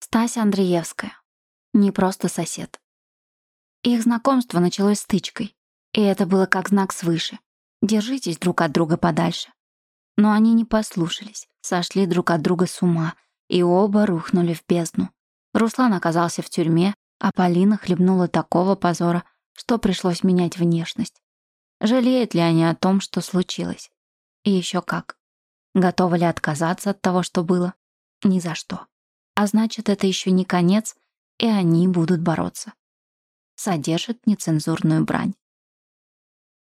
Стася Андреевская. Не просто сосед. Их знакомство началось стычкой, и это было как знак свыше. Держитесь друг от друга подальше. Но они не послушались, сошли друг от друга с ума, и оба рухнули в бездну. Руслан оказался в тюрьме, а Полина хлебнула такого позора, что пришлось менять внешность. Жалеют ли они о том, что случилось? И еще как. Готовы ли отказаться от того, что было? Ни за что. А значит, это еще не конец, и они будут бороться. Содержит нецензурную брань.